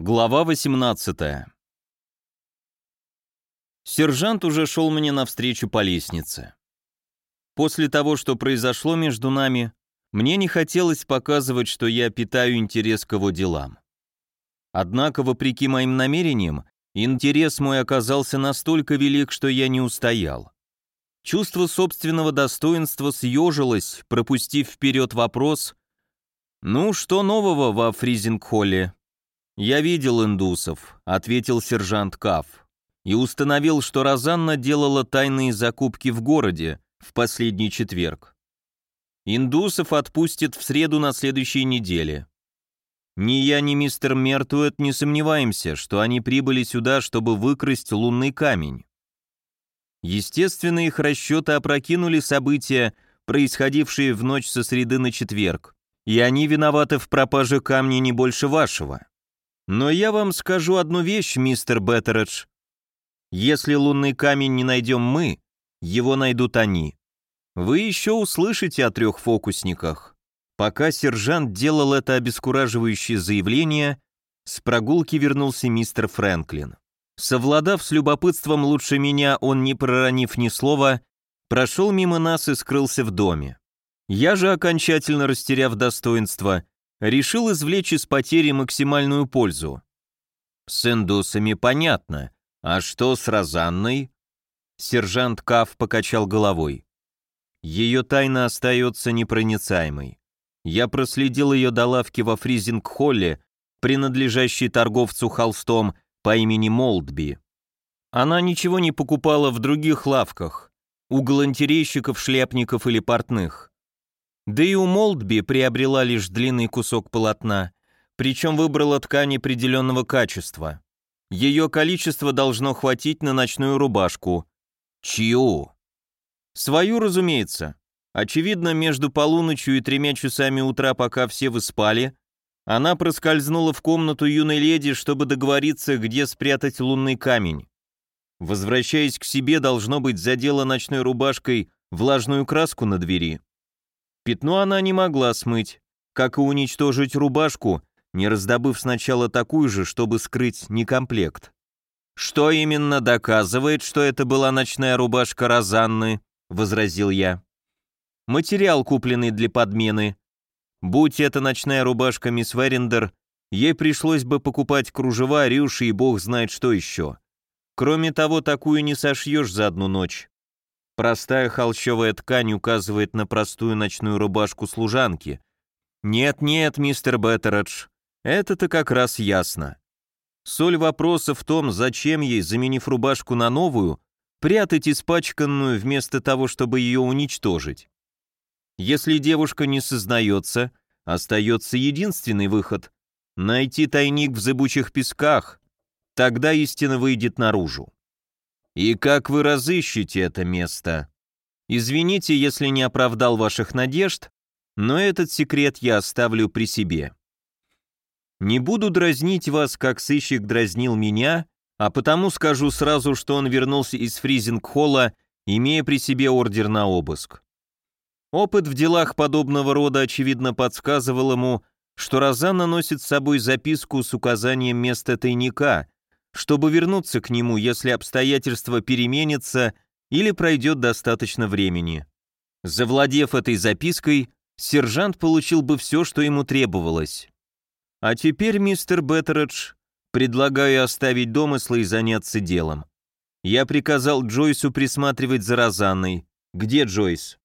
Глава 18 Сержант уже шел мне навстречу по лестнице. После того, что произошло между нами, мне не хотелось показывать, что я питаю интерес к его делам. Однако, вопреки моим намерениям, интерес мой оказался настолько велик, что я не устоял. Чувство собственного достоинства съежилось, пропустив вперед вопрос «Ну, что нового во Фризинг-холле?» «Я видел индусов», — ответил сержант Каф, и установил, что Розанна делала тайные закупки в городе в последний четверг. Индусов отпустят в среду на следующей неделе. Ни я, ни мистер Мертуэт не сомневаемся, что они прибыли сюда, чтобы выкрасть лунный камень. Естественно, их расчеты опрокинули события, происходившие в ночь со среды на четверг, и они виноваты в пропаже камня не больше вашего. Но я вам скажу одну вещь, мистер Беттередж. Если лунный камень не найдем мы, его найдут они. Вы еще услышите о трех фокусниках. Пока сержант делал это обескураживающее заявление, с прогулки вернулся мистер Фрэнклин. Совладав с любопытством лучше меня, он, не проронив ни слова, прошел мимо нас и скрылся в доме. Я же, окончательно растеряв достоинство, решил извлечь из потери максимальную пользу. С индусами понятно. А что с Розанной? Сержант Каф покачал головой. Ее тайна остается непроницаемой. Я проследил ее до лавки во фризинг-холле, принадлежащей торговцу холстом по имени Молдби. Она ничего не покупала в других лавках, у галантерейщиков, шляпников или портных. Да и у Молдби приобрела лишь длинный кусок полотна, причем выбрала ткань определенного качества. Ее количество должно хватить на ночную рубашку. Чью? Свою, разумеется. Очевидно, между полуночью и тремя часами утра, пока все вы спали, она проскользнула в комнату юной леди, чтобы договориться, где спрятать лунный камень. Возвращаясь к себе, должно быть, задела ночной рубашкой влажную краску на двери. Пятно она не могла смыть, как и уничтожить рубашку, не раздобыв сначала такую же, чтобы скрыть некомплект. «Что именно доказывает, что это была ночная рубашка Розанны?» — возразил я. «Материал, купленный для подмены. Будь это ночная рубашка мисс Верендер, ей пришлось бы покупать кружева, рюши и бог знает что еще. Кроме того, такую не сошьешь за одну ночь. Простая холщовая ткань указывает на простую ночную рубашку служанки. Нет-нет, мистер Беттередж, это-то как раз ясно. Соль вопроса в том, зачем ей, заменив рубашку на новую, прятать испачканную вместо того, чтобы ее уничтожить. Если девушка не сознается, остается единственный выход — найти тайник в зыбучих песках, тогда истина выйдет наружу. И как вы разыщете это место? Извините, если не оправдал ваших надежд, но этот секрет я оставлю при себе. Не буду дразнить вас, как сыщик дразнил меня, а потому скажу сразу, что он вернулся из фризинг-холла, имея при себе ордер на обыск. Опыт в делах подобного рода, очевидно, подсказывал ему, что Розанна носит с собой записку с указанием места тайника, чтобы вернуться к нему, если обстоятельства переменятся или пройдет достаточно времени. Завладев этой запиской, сержант получил бы все, что ему требовалось. А теперь, мистер Беттередж, предлагаю оставить домыслы и заняться делом. Я приказал Джойсу присматривать за Розанной. Где Джойс?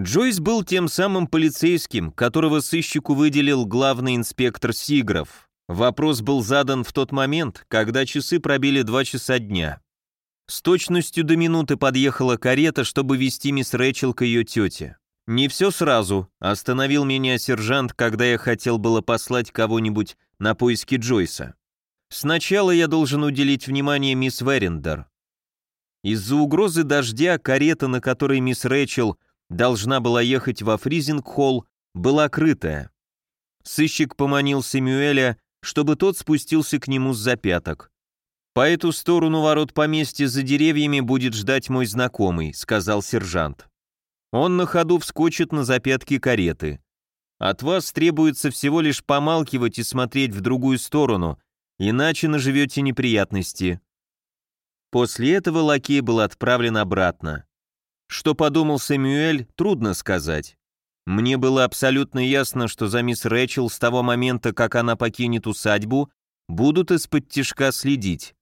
Джойс был тем самым полицейским, которого сыщику выделил главный инспектор Сигров. Вопрос был задан в тот момент, когда часы пробили два часа дня. С точностью до минуты подъехала карета, чтобы вести мисс Рэчел к ее тете. Не все сразу, остановил меня сержант, когда я хотел было послать кого-нибудь на поиски Джойса. Сначала я должен уделить внимание мисс Верендер. Из-за угрозы дождя карета, на которой мисс Рэчел должна была ехать во Фризинг-холл, была крытая. Сыщик поманил Сэмюэля, чтобы тот спустился к нему с запяток. «По эту сторону ворот поместья за деревьями будет ждать мой знакомый», — сказал сержант. «Он на ходу вскочит на запятки кареты. От вас требуется всего лишь помалкивать и смотреть в другую сторону, иначе наживете неприятности». После этого лакей был отправлен обратно. Что подумал Сэмюэль, трудно сказать. Мне было абсолютно ясно, что за мисс Рэчел с того момента, как она покинет усадьбу, будут из-под тишка следить.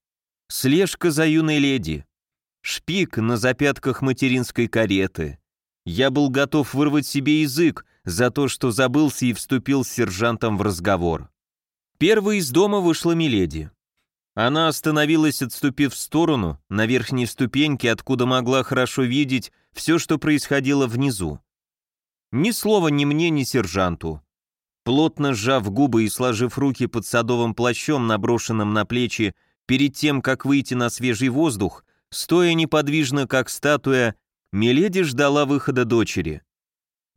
Слежка за юной леди. Шпик на запятках материнской кареты. Я был готов вырвать себе язык за то, что забылся и вступил с сержантом в разговор. Первой из дома вышла Миледи. Она остановилась, отступив в сторону, на верхней ступеньке, откуда могла хорошо видеть все, что происходило внизу. Ни слова ни мне, ни сержанту. Плотно сжав губы и сложив руки под садовым плащом, наброшенным на плечи, перед тем, как выйти на свежий воздух, стоя неподвижно, как статуя, Миледи ждала выхода дочери.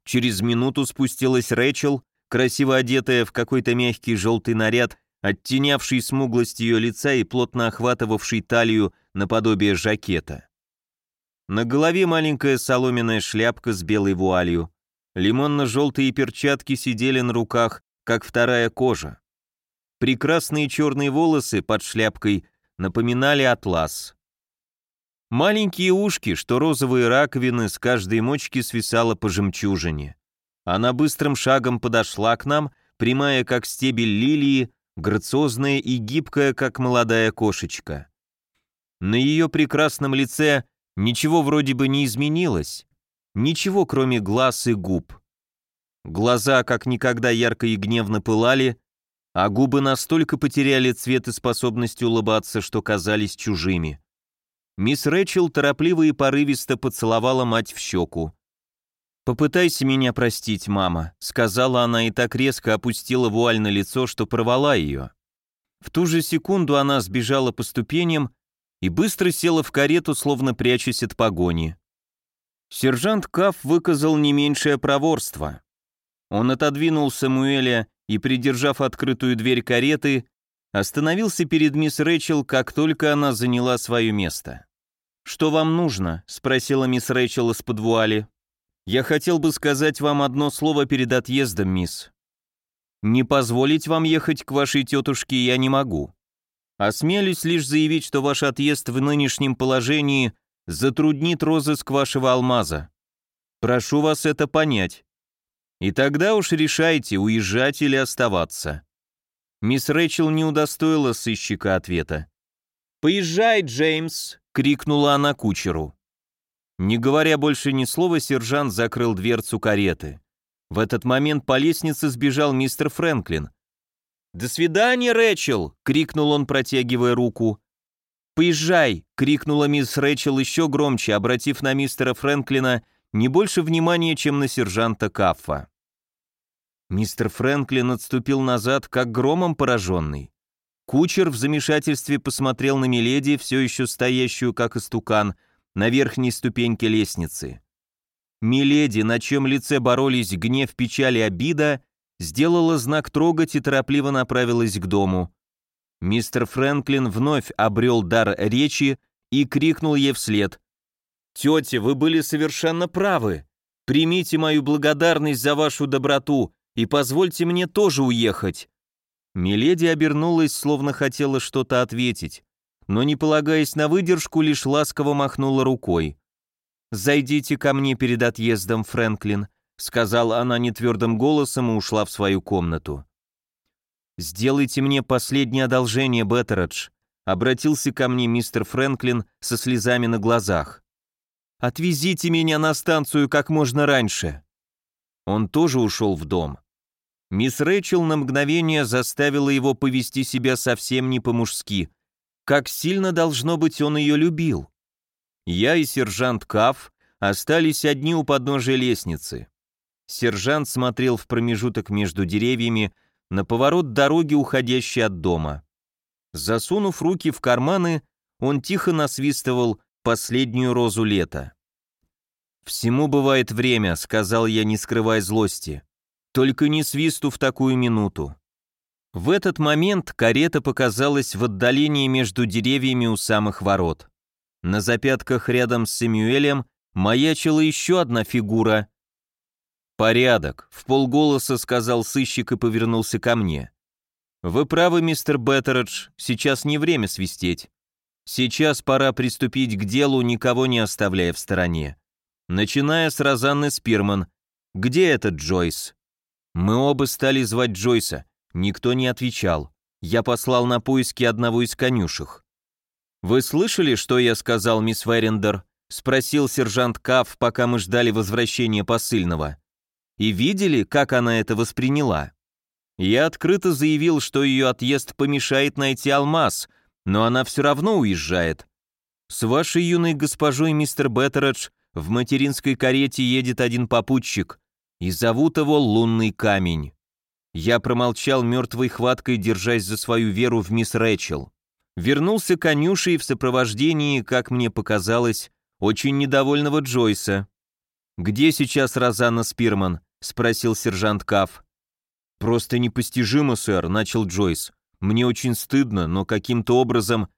Через минуту спустилась Рэчел, красиво одетая в какой-то мягкий желтый наряд оттенявший смуглость ее лица и плотно охватывавший талию наподобие жакета. На голове маленькая соломенная шляпка с белой вуалью. Лимонно-желтые перчатки сидели на руках, как вторая кожа. Прекрасные черные волосы под шляпкой напоминали атлас. Маленькие ушки, что розовые раковины, с каждой мочки свисало по жемчужине. Она быстрым шагом подошла к нам, прямая как стебель лилии, грациозная и гибкая, как молодая кошечка. На ее прекрасном лице ничего вроде бы не изменилось, ничего кроме глаз и губ. Глаза как никогда ярко и гневно пылали, а губы настолько потеряли цвет и способность улыбаться, что казались чужими. Мисс Рэчел торопливо и порывисто поцеловала мать в щеку. «Попытайся меня простить, мама», — сказала она и так резко опустила вуаль на лицо, что порвала ее. В ту же секунду она сбежала по ступеням и быстро села в карету, словно прячась от погони. Сержант Каф выказал не меньшее проворство. Он отодвинул Самуэля и, придержав открытую дверь кареты, остановился перед мисс Рэчел, как только она заняла свое место. «Что вам нужно?» — спросила мисс Рэчел из-под вуали. Я хотел бы сказать вам одно слово перед отъездом, мисс. Не позволить вам ехать к вашей тетушке я не могу. Осмелюсь лишь заявить, что ваш отъезд в нынешнем положении затруднит розыск вашего алмаза. Прошу вас это понять. И тогда уж решайте, уезжать или оставаться. Мисс Рэчел не удостоила сыщика ответа. «Поезжай, Джеймс!» — крикнула она кучеру. Не говоря больше ни слова, сержант закрыл дверцу кареты. В этот момент по лестнице сбежал мистер Фрэнклин. «До свидания, Рэчел!» — крикнул он, протягивая руку. «Поезжай!» — крикнула мисс Рэчел еще громче, обратив на мистера Фрэнклина не больше внимания, чем на сержанта Каффа. Мистер Фрэнклин отступил назад, как громом пораженный. Кучер в замешательстве посмотрел на Миледи, все еще стоящую, как истукан, — на верхней ступеньке лестницы. Миледи, на чем лице боролись гнев, печаль и обида, сделала знак трогать и торопливо направилась к дому. Мистер Фрэнклин вновь обрел дар речи и крикнул ей вслед. «Тетя, вы были совершенно правы. Примите мою благодарность за вашу доброту и позвольте мне тоже уехать». Миледи обернулась, словно хотела что-то ответить, но, не полагаясь на выдержку, лишь ласково махнула рукой. «Зайдите ко мне перед отъездом, Фрэнклин», сказала она нетвердым голосом и ушла в свою комнату. «Сделайте мне последнее одолжение, Беттередж», обратился ко мне мистер Фрэнклин со слезами на глазах. «Отвезите меня на станцию как можно раньше». Он тоже ушел в дом. Мисс Рэйчел на мгновение заставила его повести себя совсем не по-мужски, как сильно, должно быть, он ее любил. Я и сержант Каф остались одни у подножия лестницы. Сержант смотрел в промежуток между деревьями на поворот дороги, уходящей от дома. Засунув руки в карманы, он тихо насвистывал последнюю розу лета. «Всему бывает время», — сказал я, не скрывая злости. «Только не свисту в такую минуту». В этот момент карета показалась в отдалении между деревьями у самых ворот. На запятках рядом с Сэмюэлем маячила еще одна фигура. «Порядок», — в полголоса сказал сыщик и повернулся ко мне. «Вы правы, мистер Беттередж, сейчас не время свистеть. Сейчас пора приступить к делу, никого не оставляя в стороне. Начиная с Розанны Спирман. Где этот Джойс?» Мы оба стали звать Джойса. Никто не отвечал. Я послал на поиски одного из конюшек. «Вы слышали, что я сказал, мисс Верендер?» — спросил сержант Каф, пока мы ждали возвращения посыльного. «И видели, как она это восприняла?» Я открыто заявил, что ее отъезд помешает найти алмаз, но она все равно уезжает. С вашей юной госпожой, мистер Беттередж, в материнской карете едет один попутчик, и зовут его Лунный камень. Я промолчал мертвой хваткой, держась за свою веру в мисс Рэчел. Вернулся конюший в сопровождении, как мне показалось, очень недовольного Джойса. «Где сейчас Розанна Спирман?» — спросил сержант Каф. «Просто непостижимо, сэр», — начал Джойс. «Мне очень стыдно, но каким-то образом...»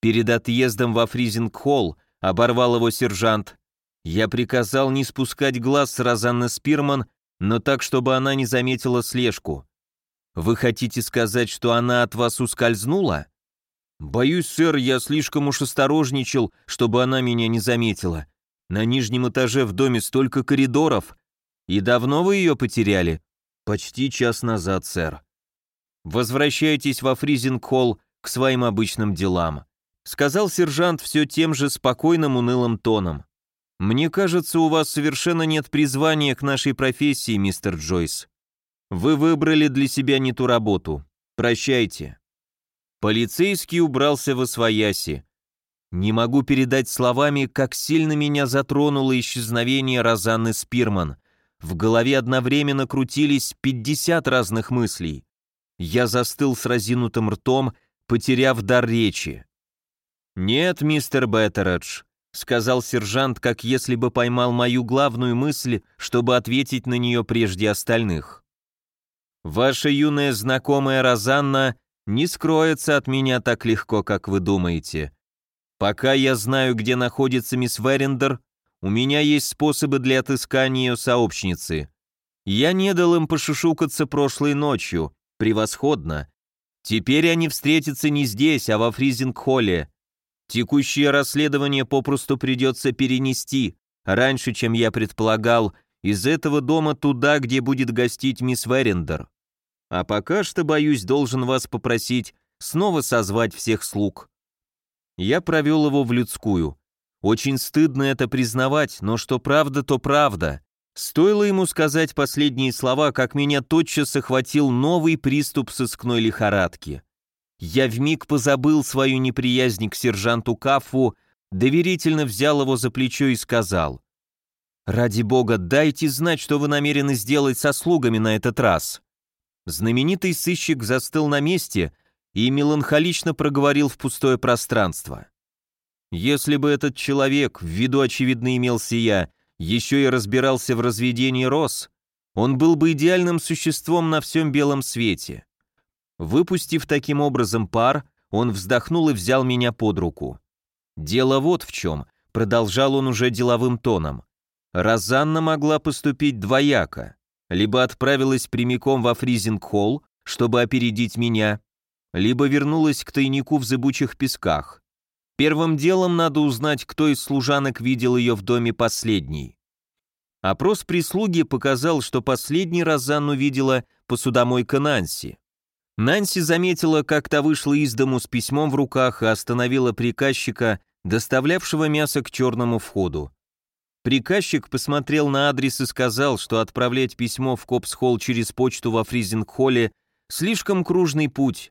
Перед отъездом во Фризинг-холл оборвал его сержант. Я приказал не спускать глаз с Розанны Спирман но так, чтобы она не заметила слежку. Вы хотите сказать, что она от вас ускользнула? Боюсь, сэр, я слишком уж осторожничал, чтобы она меня не заметила. На нижнем этаже в доме столько коридоров. И давно вы ее потеряли? Почти час назад, сэр. Возвращайтесь во фризинг-холл к своим обычным делам, сказал сержант все тем же спокойным унылым тоном. «Мне кажется, у вас совершенно нет призвания к нашей профессии, мистер Джойс. Вы выбрали для себя не ту работу. Прощайте». Полицейский убрался во свояси. Не могу передать словами, как сильно меня затронуло исчезновение Розанны Спирман. В голове одновременно крутились 50 разных мыслей. Я застыл с разинутым ртом, потеряв дар речи. «Нет, мистер Беттередж, сказал сержант, как если бы поймал мою главную мысль, чтобы ответить на нее прежде остальных. «Ваша юная знакомая Розанна не скроется от меня так легко, как вы думаете. Пока я знаю, где находится мисс Верендер, у меня есть способы для отыскания сообщницы. Я не дал им пошушукаться прошлой ночью, превосходно. Теперь они встретятся не здесь, а во Фризинг-холле. Текущее расследование попросту придется перенести, раньше, чем я предполагал, из этого дома туда, где будет гостить мисс Верендер. А пока что, боюсь, должен вас попросить снова созвать всех слуг. Я провел его в людскую. Очень стыдно это признавать, но что правда, то правда. Стоило ему сказать последние слова, как меня тотчас охватил новый приступ сыскной лихорадки. Я вмиг позабыл свою неприязнь к сержанту Кафу, доверительно взял его за плечо и сказал, «Ради бога, дайте знать, что вы намерены сделать со слугами на этот раз». Знаменитый сыщик застыл на месте и меланхолично проговорил в пустое пространство. «Если бы этот человек, в виду очевидно имелся я, еще и разбирался в разведении роз, он был бы идеальным существом на всем белом свете. Выпустив таким образом пар, он вздохнул и взял меня под руку. «Дело вот в чем», — продолжал он уже деловым тоном. «Розанна могла поступить двояко. Либо отправилась прямиком во фризинг-холл, чтобы опередить меня, либо вернулась к тайнику в зыбучих песках. Первым делом надо узнать, кто из служанок видел ее в доме последней. Опрос прислуги показал, что последний Розанну видела посудомойка Нанси. Нанси заметила, как та вышла из дому с письмом в руках и остановила приказчика, доставлявшего мясо к черному входу. Приказчик посмотрел на адрес и сказал, что отправлять письмо в Копс-холл через почту во Фризинг-холле слишком кружный путь.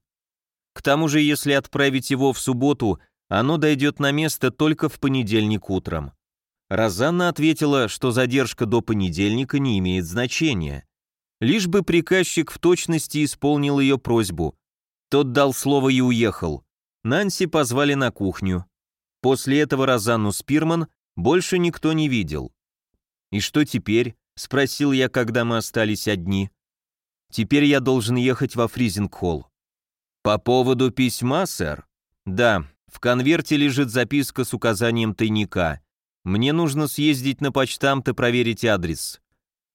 К тому же, если отправить его в субботу, оно дойдет на место только в понедельник утром. Розанна ответила, что задержка до понедельника не имеет значения. Лишь бы приказчик в точности исполнил ее просьбу. Тот дал слово и уехал. Нанси позвали на кухню. После этого Розанну Спирман больше никто не видел. «И что теперь?» — спросил я, когда мы остались одни. «Теперь я должен ехать во Фризинг-холл». «По поводу письма, сэр?» «Да, в конверте лежит записка с указанием тайника. Мне нужно съездить на почтамт и проверить адрес.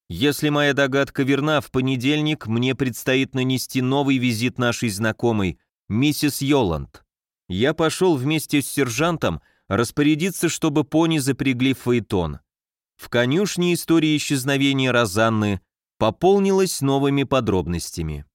Если моя догадка верна, в понедельник мне предстоит нанести новый визит нашей знакомой, миссис Йоланд. Я пошел вместе с сержантом распорядиться, чтобы пони запрягли фаэтон. В конюшне история исчезновения Розанны пополнилась новыми подробностями.